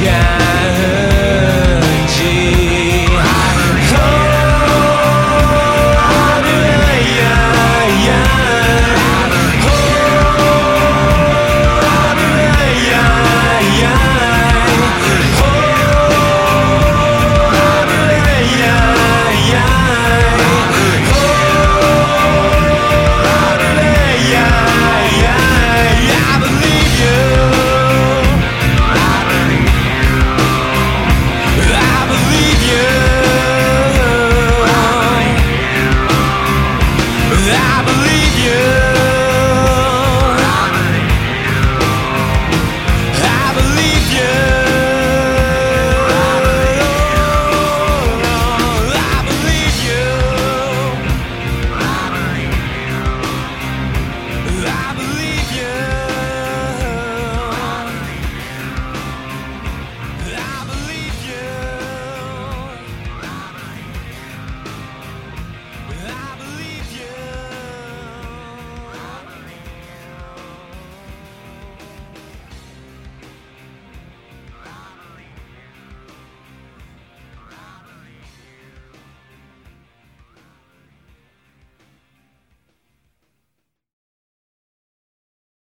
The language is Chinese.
shine. 耶。